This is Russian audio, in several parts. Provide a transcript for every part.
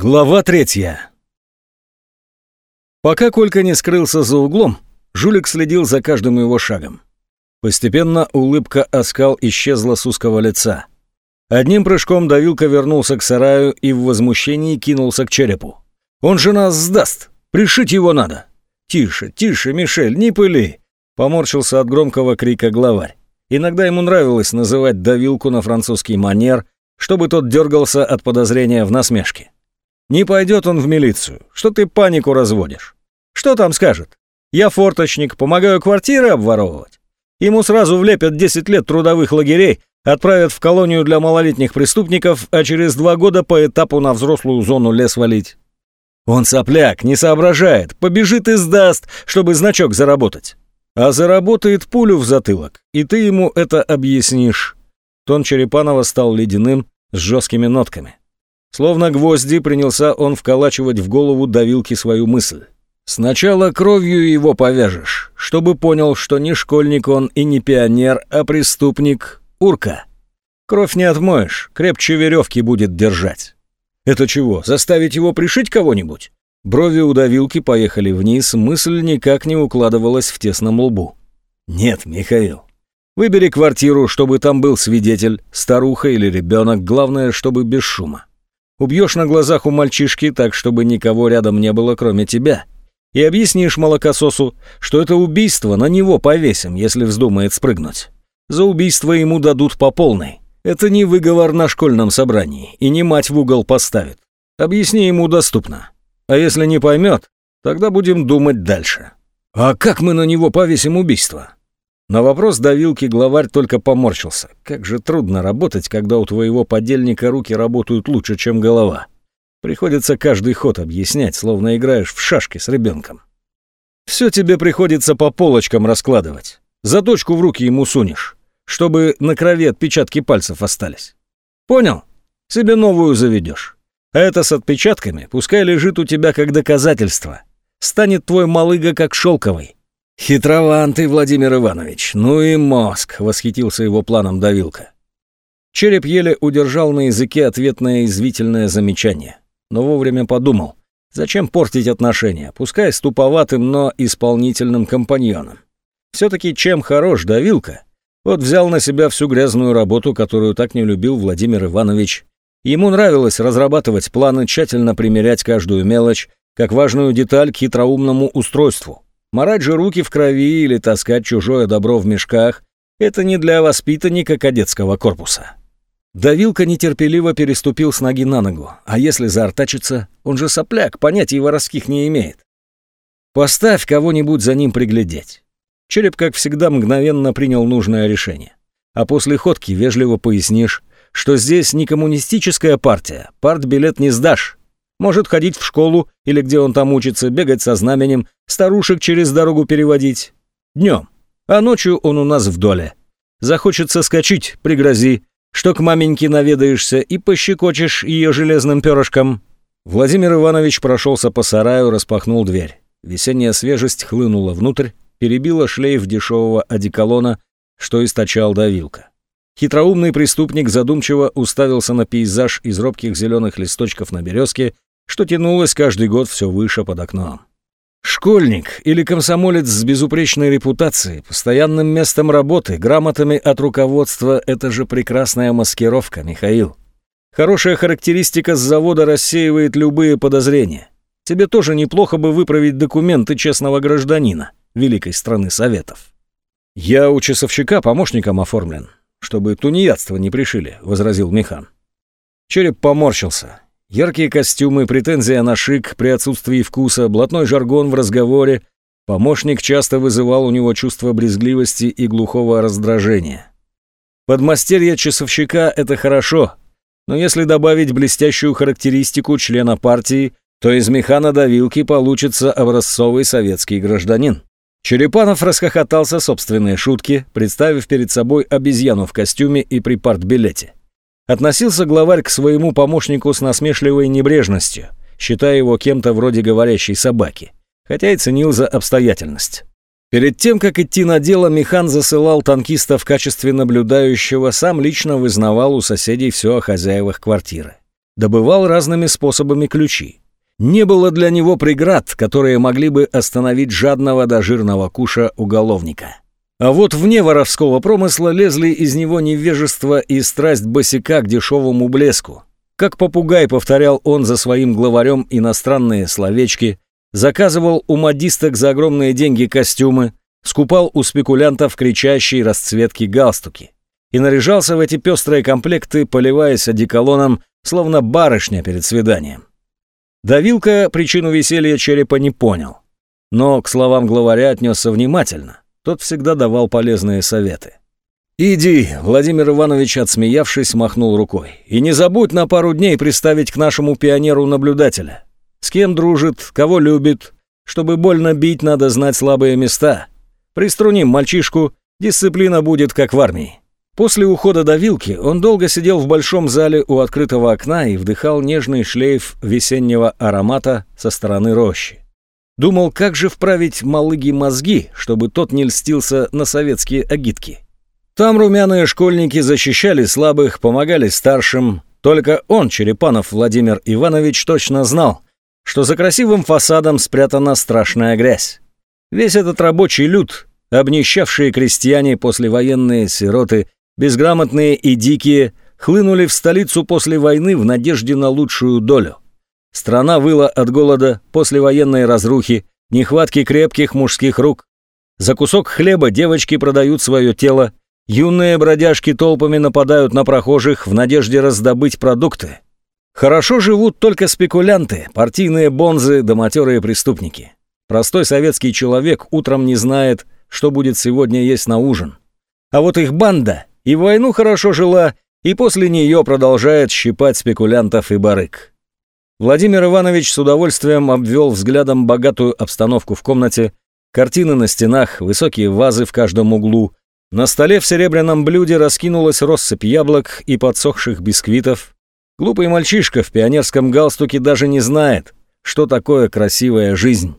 Глава третья. Пока Колька не скрылся за углом, Жулик следил за каждым его шагом. Постепенно улыбка оскал исчезла с узкого лица. Одним прыжком давилка вернулся к сараю и в возмущении кинулся к черепу. «Он же нас сдаст! Пришить его надо!» «Тише, тише, Мишель, не пыли!» Поморщился от громкого крика главарь. Иногда ему нравилось называть давилку на французский манер, чтобы тот дергался от подозрения в насмешке. Не пойдет он в милицию. Что ты панику разводишь? Что там скажет? Я форточник, помогаю квартиры обворовывать. Ему сразу влепят 10 лет трудовых лагерей, отправят в колонию для малолетних преступников, а через два года по этапу на взрослую зону лес валить. Он сопляк, не соображает, побежит и сдаст, чтобы значок заработать. А заработает пулю в затылок, и ты ему это объяснишь. Тон Черепанова стал ледяным, с жесткими нотками. Словно гвозди принялся он вколачивать в голову давилки свою мысль. Сначала кровью его повяжешь, чтобы понял, что не школьник он и не пионер, а преступник Урка. Кровь не отмоешь, крепче веревки будет держать. Это чего, заставить его пришить кого-нибудь? Брови у давилки поехали вниз, мысль никак не укладывалась в тесном лбу. «Нет, Михаил. Выбери квартиру, чтобы там был свидетель, старуха или ребенок, главное, чтобы без шума. Убьешь на глазах у мальчишки так, чтобы никого рядом не было, кроме тебя. И объяснишь молокососу, что это убийство, на него повесим, если вздумает спрыгнуть. За убийство ему дадут по полной. Это не выговор на школьном собрании, и не мать в угол поставит. Объясни ему доступно. А если не поймет, тогда будем думать дальше. А как мы на него повесим убийство? На вопрос давилки главарь только поморщился. Как же трудно работать, когда у твоего подельника руки работают лучше, чем голова. Приходится каждый ход объяснять, словно играешь в шашки с ребенком. Все тебе приходится по полочкам раскладывать. За точку в руки ему сунешь, чтобы на крови отпечатки пальцев остались. Понял? Себе новую заведешь. А это с отпечатками пускай лежит у тебя как доказательство. Станет твой малыга как шелковый. «Хитрован ты, Владимир Иванович, ну и мозг!» — восхитился его планом давилка. Череп еле удержал на языке ответное извительное замечание, но вовремя подумал, зачем портить отношения, пускай с туповатым, но исполнительным компаньоном. Все-таки чем хорош давилка? Вот взял на себя всю грязную работу, которую так не любил Владимир Иванович. Ему нравилось разрабатывать планы, тщательно примерять каждую мелочь, как важную деталь к хитроумному устройству — Марать же руки в крови или таскать чужое добро в мешках – это не для воспитанника кадетского корпуса. Давилка нетерпеливо переступил с ноги на ногу, а если заортачится, он же сопляк, понятий воровских не имеет. Поставь кого-нибудь за ним приглядеть. Череп, как всегда, мгновенно принял нужное решение. А после ходки вежливо пояснишь, что здесь не коммунистическая партия, партбилет не сдашь, может ходить в школу или где он там учится, бегать со знаменем, старушек через дорогу переводить. Днем. А ночью он у нас в доле. Захочется скачить, пригрози, что к маменьке наведаешься и пощекочешь ее железным перышком». Владимир Иванович прошелся по сараю, распахнул дверь. Весенняя свежесть хлынула внутрь, перебила шлейф дешевого одеколона, что источал давилка. Хитроумный преступник задумчиво уставился на пейзаж из робких зеленых листочков на березке что тянулось каждый год все выше под окном. Школьник или комсомолец с безупречной репутацией, постоянным местом работы, грамотами от руководства – это же прекрасная маскировка, Михаил. Хорошая характеристика с завода рассеивает любые подозрения. Тебе тоже неплохо бы выправить документы честного гражданина великой страны Советов. «Я у часовщика помощником оформлен, чтобы тунеядство не пришили», — возразил Михан. Череп поморщился. Яркие костюмы, претензия на шик при отсутствии вкуса, блатной жаргон в разговоре. Помощник часто вызывал у него чувство брезгливости и глухого раздражения. Подмастерье часовщика – это хорошо, но если добавить блестящую характеристику члена партии, то из механа до вилки получится образцовый советский гражданин. Черепанов расхохотался собственной шутки, представив перед собой обезьяну в костюме и при партбилете. Относился главарь к своему помощнику с насмешливой небрежностью, считая его кем-то вроде говорящей собаки, хотя и ценил за обстоятельность. Перед тем, как идти на дело, Михан засылал танкиста в качестве наблюдающего, сам лично вызнавал у соседей все о хозяевах квартиры. Добывал разными способами ключи. Не было для него преград, которые могли бы остановить жадного до жирного куша уголовника. А вот вне воровского промысла лезли из него невежество и страсть босика к дешевому блеску. Как попугай повторял он за своим главарем иностранные словечки, заказывал у модисток за огромные деньги костюмы, скупал у спекулянтов кричащие расцветки галстуки и наряжался в эти пестрые комплекты, поливаясь одеколоном, словно барышня перед свиданием. Давилка причину веселья черепа не понял, но к словам главаря отнесся внимательно – тот всегда давал полезные советы. «Иди», — Владимир Иванович, отсмеявшись, махнул рукой. «И не забудь на пару дней приставить к нашему пионеру наблюдателя. С кем дружит, кого любит. Чтобы больно бить, надо знать слабые места. Приструним мальчишку, дисциплина будет как в армии». После ухода до вилки он долго сидел в большом зале у открытого окна и вдыхал нежный шлейф весеннего аромата со стороны рощи. Думал, как же вправить малыги мозги, чтобы тот не льстился на советские агитки. Там румяные школьники защищали слабых, помогали старшим. Только он, Черепанов Владимир Иванович, точно знал, что за красивым фасадом спрятана страшная грязь. Весь этот рабочий люд, обнищавшие крестьяне, послевоенные сироты, безграмотные и дикие, хлынули в столицу после войны в надежде на лучшую долю. Страна выла от голода, послевоенной разрухи, нехватки крепких мужских рук. За кусок хлеба девочки продают свое тело, юные бродяжки толпами нападают на прохожих в надежде раздобыть продукты. Хорошо живут только спекулянты, партийные бонзы да матерые преступники. Простой советский человек утром не знает, что будет сегодня есть на ужин. А вот их банда и войну хорошо жила, и после нее продолжает щипать спекулянтов и барыг. Владимир Иванович с удовольствием обвел взглядом богатую обстановку в комнате, картины на стенах, высокие вазы в каждом углу. На столе в серебряном блюде раскинулась россыпь яблок и подсохших бисквитов. Глупый мальчишка в пионерском галстуке даже не знает, что такое красивая жизнь.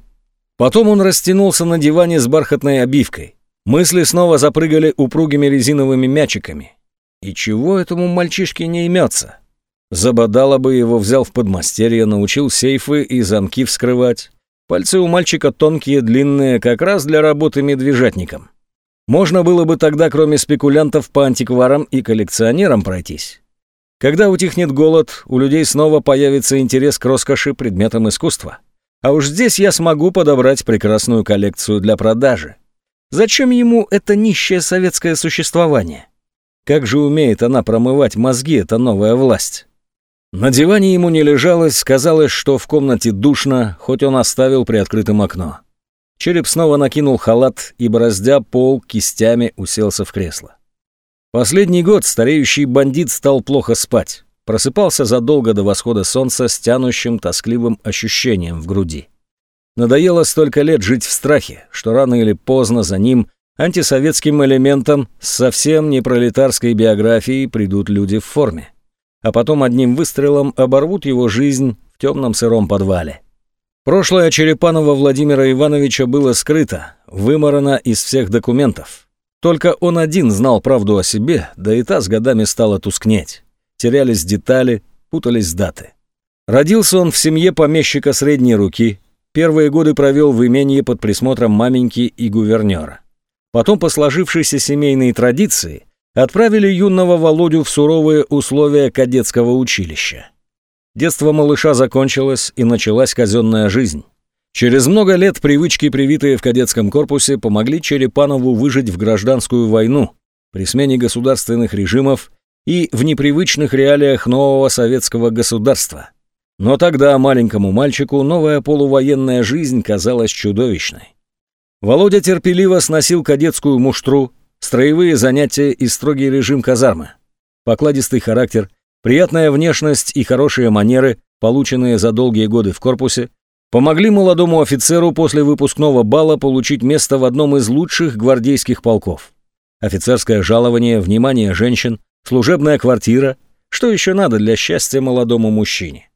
Потом он растянулся на диване с бархатной обивкой. Мысли снова запрыгали упругими резиновыми мячиками. И чего этому мальчишке не имется? Забодало бы его взял в подмастерье, научил сейфы и замки вскрывать. Пальцы у мальчика тонкие, длинные, как раз для работы медвежатником. Можно было бы тогда, кроме спекулянтов, по антикварам и коллекционерам пройтись. Когда утихнет голод, у людей снова появится интерес к роскоши предметам искусства. А уж здесь я смогу подобрать прекрасную коллекцию для продажи. Зачем ему это нищее советское существование? Как же умеет она промывать мозги, эта новая власть? На диване ему не лежалось, казалось, что в комнате душно, хоть он оставил приоткрытым окно. Череп снова накинул халат и, бороздя пол, кистями уселся в кресло. Последний год стареющий бандит стал плохо спать. Просыпался задолго до восхода солнца с тянущим, тоскливым ощущением в груди. Надоело столько лет жить в страхе, что рано или поздно за ним, антисоветским элементом, совсем не пролетарской биографией придут люди в форме а потом одним выстрелом оборвут его жизнь в темном сыром подвале. Прошлое Черепанова Владимира Ивановича было скрыто, выморано из всех документов. Только он один знал правду о себе, да и та с годами стала тускнеть. Терялись детали, путались даты. Родился он в семье помещика средней руки, первые годы провел в имении под присмотром маменьки и гувернера. Потом, по сложившейся семейной традиции, отправили юного Володю в суровые условия кадетского училища. Детство малыша закончилось, и началась казенная жизнь. Через много лет привычки, привитые в кадетском корпусе, помогли Черепанову выжить в гражданскую войну при смене государственных режимов и в непривычных реалиях нового советского государства. Но тогда маленькому мальчику новая полувоенная жизнь казалась чудовищной. Володя терпеливо сносил кадетскую муштру, Строевые занятия и строгий режим казармы. Покладистый характер, приятная внешность и хорошие манеры, полученные за долгие годы в корпусе, помогли молодому офицеру после выпускного бала получить место в одном из лучших гвардейских полков. Офицерское жалование, внимание женщин, служебная квартира, что еще надо для счастья молодому мужчине.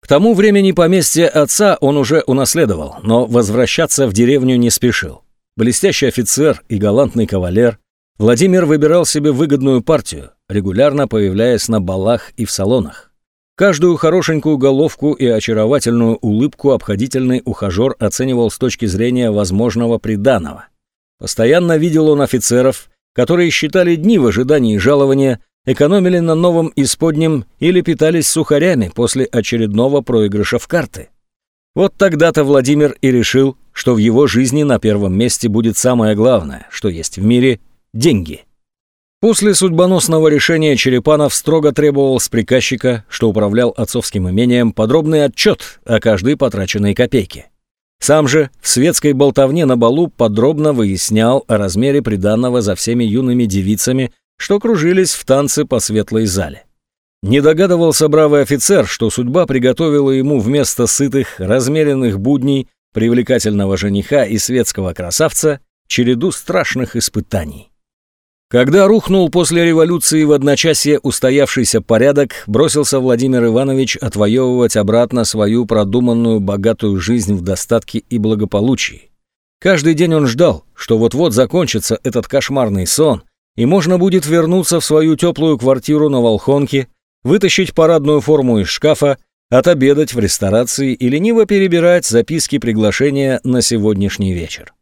К тому времени поместье отца он уже унаследовал, но возвращаться в деревню не спешил. Блестящий офицер и галантный кавалер, Владимир выбирал себе выгодную партию, регулярно появляясь на балах и в салонах. Каждую хорошенькую головку и очаровательную улыбку обходительный ухажер оценивал с точки зрения возможного приданого. Постоянно видел он офицеров, которые считали дни в ожидании жалования, экономили на новом исподнем или питались сухарями после очередного проигрыша в карты. Вот тогда-то Владимир и решил, что в его жизни на первом месте будет самое главное, что есть в мире деньги. После судьбоносного решения Черепанов строго требовал с приказчика, что управлял отцовским имением, подробный отчет о каждой потраченной копейке. Сам же в светской болтовне на балу подробно выяснял о размере приданного за всеми юными девицами, что кружились в танце по светлой зале. Не догадывался бравый офицер, что судьба приготовила ему вместо сытых, размеренных будней, привлекательного жениха и светского красавца череду страшных испытаний. Когда рухнул после революции в одночасье устоявшийся порядок, бросился Владимир Иванович отвоевывать обратно свою продуманную богатую жизнь в достатке и благополучии. Каждый день он ждал, что вот-вот закончится этот кошмарный сон, и можно будет вернуться в свою теплую квартиру на Волхонке, вытащить парадную форму из шкафа, отобедать в ресторации и лениво перебирать записки приглашения на сегодняшний вечер.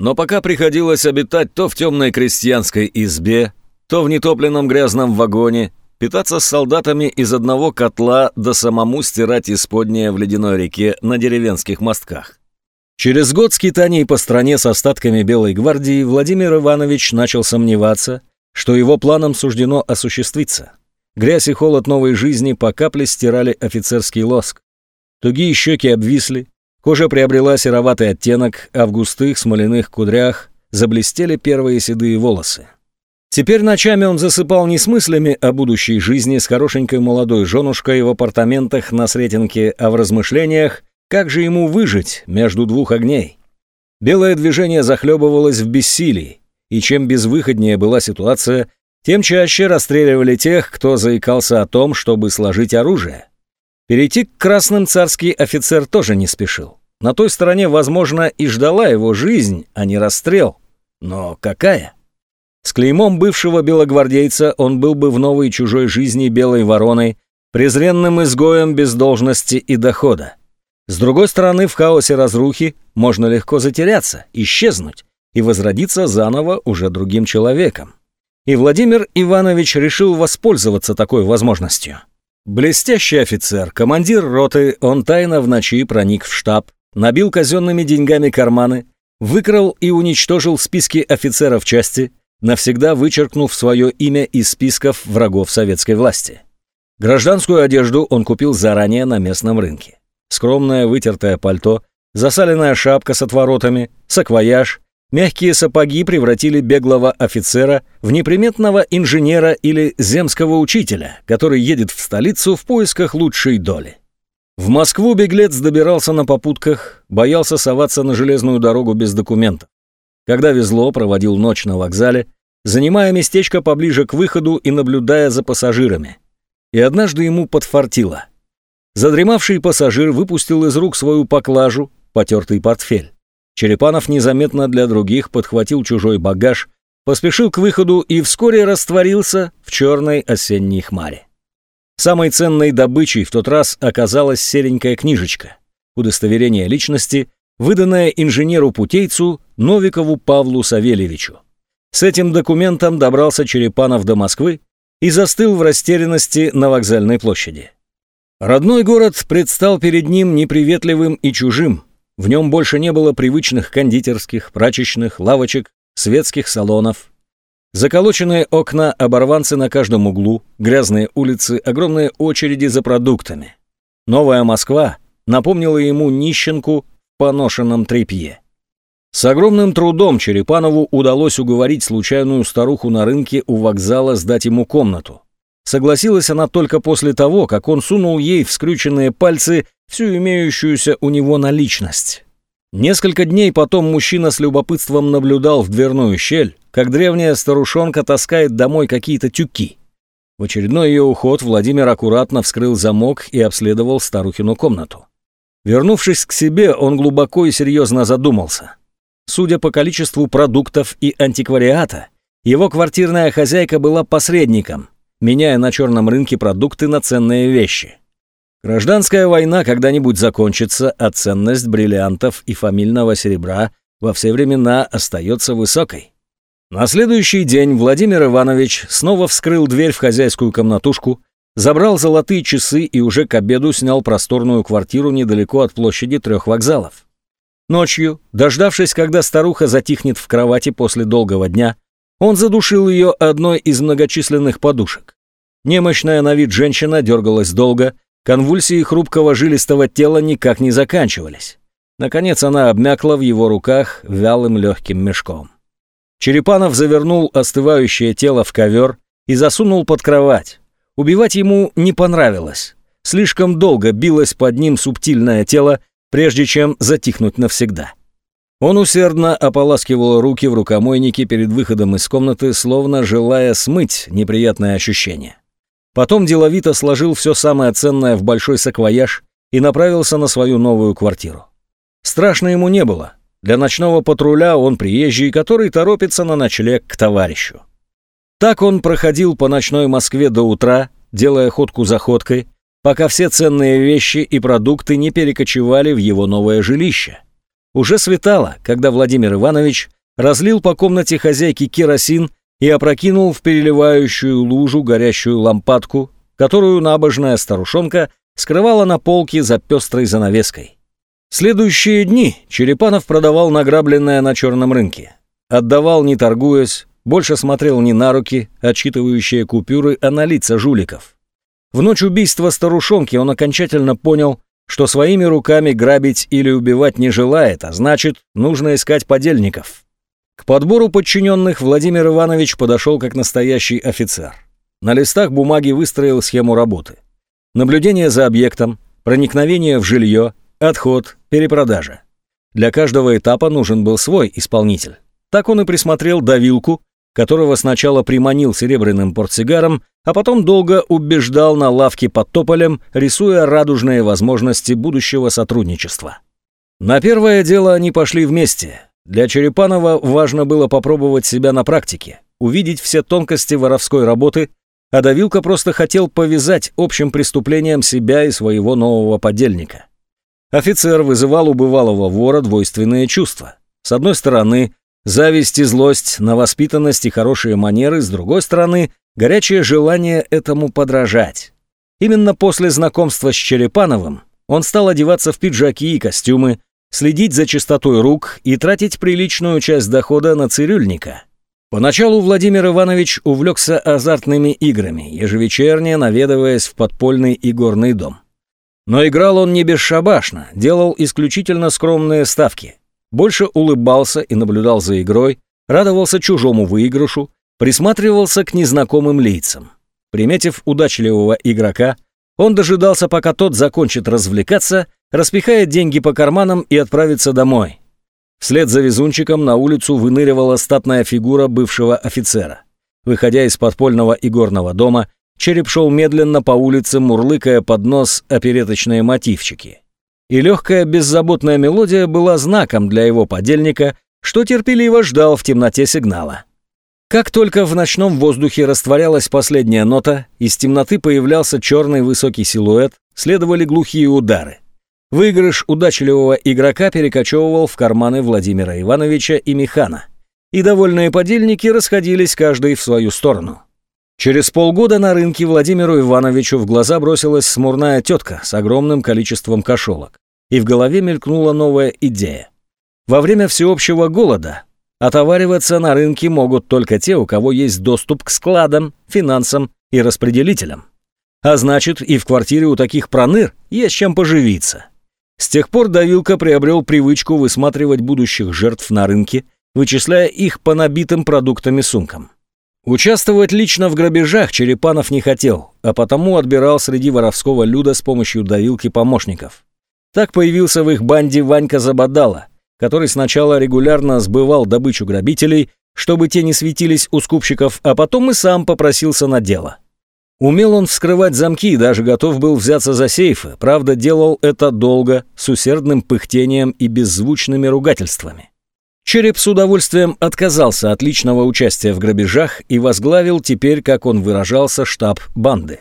Но пока приходилось обитать то в темной крестьянской избе, то в нетопленном грязном вагоне, питаться с солдатами из одного котла да самому стирать исподнее в ледяной реке на деревенских мостках. Через год скитаний по стране с остатками Белой гвардии Владимир Иванович начал сомневаться, что его планам суждено осуществиться. Грязь и холод новой жизни по капле стирали офицерский лоск. Тугие щеки обвисли, Кожа приобрела сероватый оттенок, а в густых смоляных кудрях заблестели первые седые волосы. Теперь ночами он засыпал не с мыслями о будущей жизни с хорошенькой молодой женушкой в апартаментах на Сретенке, а в размышлениях, как же ему выжить между двух огней. Белое движение захлебывалось в бессилии, и чем безвыходнее была ситуация, тем чаще расстреливали тех, кто заикался о том, чтобы сложить оружие. Перейти к красным царский офицер тоже не спешил. На той стороне, возможно, и ждала его жизнь, а не расстрел. Но какая? С клеймом бывшего белогвардейца он был бы в новой чужой жизни белой вороной, презренным изгоем без должности и дохода. С другой стороны, в хаосе разрухи можно легко затеряться, исчезнуть и возродиться заново уже другим человеком. И Владимир Иванович решил воспользоваться такой возможностью. Блестящий офицер, командир роты, он тайно в ночи проник в штаб, набил казенными деньгами карманы, выкрал и уничтожил списки офицеров части, навсегда вычеркнув свое имя из списков врагов советской власти. Гражданскую одежду он купил заранее на местном рынке. Скромное вытертое пальто, засаленная шапка с отворотами, саквояж, Мягкие сапоги превратили беглого офицера в неприметного инженера или земского учителя, который едет в столицу в поисках лучшей доли. В Москву беглец добирался на попутках, боялся соваться на железную дорогу без документов. Когда везло, проводил ночь на вокзале, занимая местечко поближе к выходу и наблюдая за пассажирами. И однажды ему подфартило. Задремавший пассажир выпустил из рук свою поклажу, потертый портфель. Черепанов незаметно для других подхватил чужой багаж, поспешил к выходу и вскоре растворился в черной осенней хмаре. Самой ценной добычей в тот раз оказалась серенькая книжечка «Удостоверение личности», выданное инженеру-путейцу Новикову Павлу Савельевичу. С этим документом добрался Черепанов до Москвы и застыл в растерянности на вокзальной площади. Родной город предстал перед ним неприветливым и чужим – в нем больше не было привычных кондитерских, прачечных, лавочек, светских салонов. Заколоченные окна, оборванцы на каждом углу, грязные улицы, огромные очереди за продуктами. Новая Москва напомнила ему нищенку в поношенном тряпье. С огромным трудом Черепанову удалось уговорить случайную старуху на рынке у вокзала сдать ему комнату. Согласилась она только после того, как он сунул ей в скрюченные пальцы всю имеющуюся у него наличность. Несколько дней потом мужчина с любопытством наблюдал в дверную щель, как древняя старушонка таскает домой какие-то тюки. В очередной ее уход Владимир аккуратно вскрыл замок и обследовал старухину комнату. Вернувшись к себе, он глубоко и серьезно задумался. Судя по количеству продуктов и антиквариата, его квартирная хозяйка была посредником, меняя на черном рынке продукты на ценные вещи. Гражданская война когда-нибудь закончится, а ценность бриллиантов и фамильного серебра во все времена остается высокой. На следующий день Владимир Иванович снова вскрыл дверь в хозяйскую комнатушку, забрал золотые часы и уже к обеду снял просторную квартиру недалеко от площади трех вокзалов. Ночью, дождавшись, когда старуха затихнет в кровати после долгого дня, он задушил ее одной из многочисленных подушек. Немощная на вид женщина дергалась долго, Конвульсии хрупкого жилистого тела никак не заканчивались. Наконец она обмякла в его руках вялым легким мешком. Черепанов завернул остывающее тело в ковер и засунул под кровать. Убивать ему не понравилось. Слишком долго билось под ним субтильное тело, прежде чем затихнуть навсегда. Он усердно ополаскивал руки в рукомойнике перед выходом из комнаты, словно желая смыть неприятное ощущение. Потом деловито сложил все самое ценное в большой саквояж и направился на свою новую квартиру. Страшно ему не было. Для ночного патруля он приезжий, который торопится на ночлег к товарищу. Так он проходил по ночной Москве до утра, делая ходку за ходкой, пока все ценные вещи и продукты не перекочевали в его новое жилище. Уже светало, когда Владимир Иванович разлил по комнате хозяйки керосин и опрокинул в переливающую лужу горящую лампадку, которую набожная старушонка скрывала на полке за пестрой занавеской. Следующие дни Черепанов продавал награбленное на черном рынке. Отдавал, не торгуясь, больше смотрел не на руки, отчитывающие купюры, а на лица жуликов. В ночь убийства старушонки он окончательно понял, что своими руками грабить или убивать не желает, а значит, нужно искать подельников. К подбору подчиненных Владимир Иванович подошел как настоящий офицер. На листах бумаги выстроил схему работы. Наблюдение за объектом, проникновение в жилье, отход, перепродажа. Для каждого этапа нужен был свой исполнитель. Так он и присмотрел давилку, которого сначала приманил серебряным портсигаром, а потом долго убеждал на лавке под тополем, рисуя радужные возможности будущего сотрудничества. На первое дело они пошли вместе – для Черепанова важно было попробовать себя на практике, увидеть все тонкости воровской работы, а Давилка просто хотел повязать общим преступлением себя и своего нового подельника. Офицер вызывал у бывалого вора двойственные чувства. С одной стороны, зависть и злость на воспитанность и хорошие манеры, с другой стороны, горячее желание этому подражать. Именно после знакомства с Черепановым он стал одеваться в пиджаки и костюмы, следить за чистотой рук и тратить приличную часть дохода на цирюльника. Поначалу Владимир Иванович увлекся азартными играми, ежевечерне наведываясь в подпольный игорный дом. Но играл он не бесшабашно, делал исключительно скромные ставки. Больше улыбался и наблюдал за игрой, радовался чужому выигрышу, присматривался к незнакомым лицам. Приметив удачливого игрока, он дожидался, пока тот закончит развлекаться – распихает деньги по карманам и отправится домой. Вслед за везунчиком на улицу выныривала статная фигура бывшего офицера. Выходя из подпольного Игорного дома, череп шел медленно по улице, мурлыкая под нос опереточные мотивчики. И легкая беззаботная мелодия была знаком для его подельника, что терпеливо ждал в темноте сигнала. Как только в ночном воздухе растворялась последняя нота, из темноты появлялся черный высокий силуэт, следовали глухие удары. Выигрыш удачливого игрока перекочевывал в карманы Владимира Ивановича и Михана, и довольные подельники расходились каждый в свою сторону. Через полгода на рынке Владимиру Ивановичу в глаза бросилась смурная тетка с огромным количеством кошелок, и в голове мелькнула новая идея. Во время всеобщего голода отовариваться на рынке могут только те, у кого есть доступ к складам, финансам и распределителям. А значит, и в квартире у таких проныр есть чем поживиться. С тех пор Давилка приобрел привычку высматривать будущих жертв на рынке, вычисляя их по набитым продуктами сумкам. Участвовать лично в грабежах Черепанов не хотел, а потому отбирал среди воровского люда с помощью давилки помощников. Так появился в их банде Ванька Забадала, который сначала регулярно сбывал добычу грабителей, чтобы те не светились у скупщиков, а потом и сам попросился на дело. Умел он вскрывать замки и даже готов был взяться за сейфы, правда делал это долго, с усердным пыхтением и беззвучными ругательствами. Череп с удовольствием отказался от личного участия в грабежах и возглавил теперь, как он выражался, штаб банды.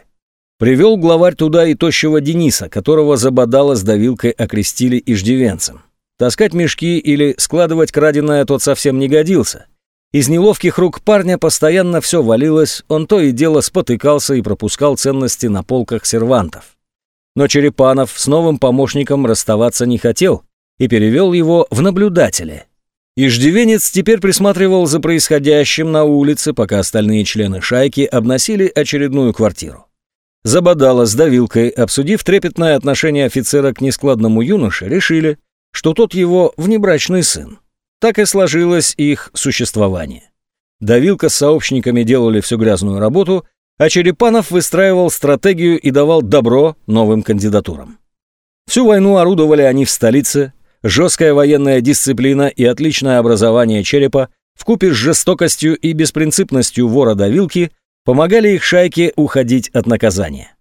Привел главарь туда и тощего Дениса, которого забодало с давилкой окрестили иждивенцем. Таскать мешки или складывать краденое тот совсем не годился, из неловких рук парня постоянно все валилось, он то и дело спотыкался и пропускал ценности на полках сервантов. Но Черепанов с новым помощником расставаться не хотел и перевел его в наблюдатели. Иждивенец теперь присматривал за происходящим на улице, пока остальные члены шайки обносили очередную квартиру. Забодала с давилкой, обсудив трепетное отношение офицера к нескладному юноше, решили, что тот его внебрачный сын. Так и сложилось их существование. Давилка с сообщниками делали всю грязную работу, а Черепанов выстраивал стратегию и давал добро новым кандидатурам. Всю войну орудовали они в столице, жесткая военная дисциплина и отличное образование Черепа вкупе с жестокостью и беспринципностью вора Давилки помогали их шайке уходить от наказания.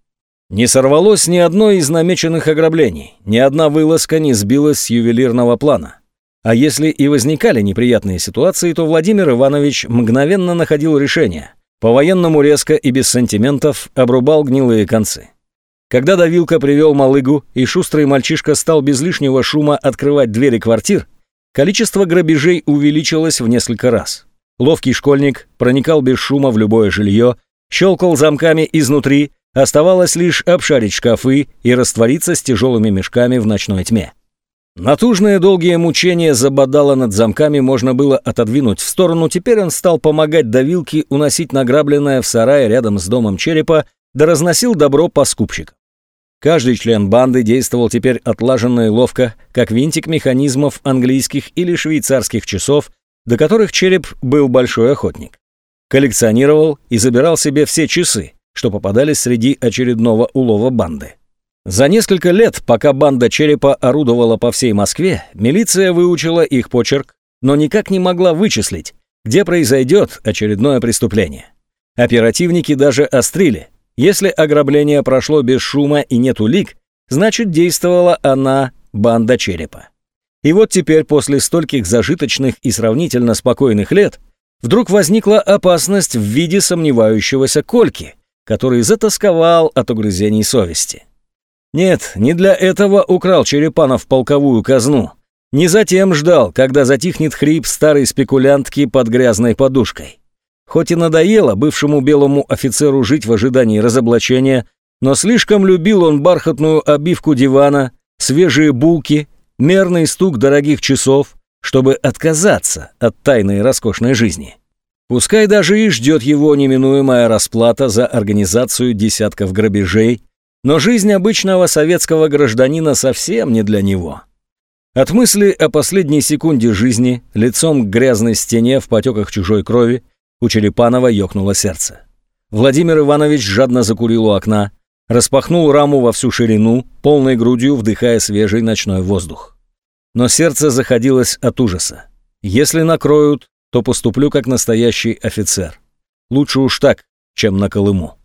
Не сорвалось ни одно из намеченных ограблений, ни одна вылазка не сбилась с ювелирного плана. А если и возникали неприятные ситуации, то Владимир Иванович мгновенно находил решение. По-военному резко и без сантиментов обрубал гнилые концы. Когда давилка привел малыгу, и шустрый мальчишка стал без лишнего шума открывать двери квартир, количество грабежей увеличилось в несколько раз. Ловкий школьник проникал без шума в любое жилье, щелкал замками изнутри, оставалось лишь обшарить шкафы и раствориться с тяжелыми мешками в ночной тьме. Натужное долгие мучение забодало над замками можно было отодвинуть в сторону, теперь он стал помогать давилке уносить награбленное в сарае рядом с домом черепа, да разносил добро по скупщикам. Каждый член банды действовал теперь отлаженно и ловко, как винтик механизмов английских или швейцарских часов, до которых череп был большой охотник. Коллекционировал и забирал себе все часы, что попадались среди очередного улова банды. За несколько лет, пока банда черепа орудовала по всей Москве, милиция выучила их почерк, но никак не могла вычислить, где произойдет очередное преступление. Оперативники даже острили. Если ограбление прошло без шума и нет улик, значит действовала она, банда черепа. И вот теперь, после стольких зажиточных и сравнительно спокойных лет, вдруг возникла опасность в виде сомневающегося Кольки, который затасковал от угрызений совести. Нет, не для этого украл Черепанов полковую казну. Не затем ждал, когда затихнет хрип старой спекулянтки под грязной подушкой. Хоть и надоело бывшему белому офицеру жить в ожидании разоблачения, но слишком любил он бархатную обивку дивана, свежие булки, мерный стук дорогих часов, чтобы отказаться от тайной роскошной жизни. Пускай даже и ждет его неминуемая расплата за организацию десятков грабежей но жизнь обычного советского гражданина совсем не для него. От мысли о последней секунде жизни, лицом к грязной стене в потеках чужой крови, у Черепанова ёкнуло сердце. Владимир Иванович жадно закурил у окна, распахнул раму во всю ширину, полной грудью вдыхая свежий ночной воздух. Но сердце заходилось от ужаса. Если накроют, то поступлю как настоящий офицер. Лучше уж так, чем на Колыму.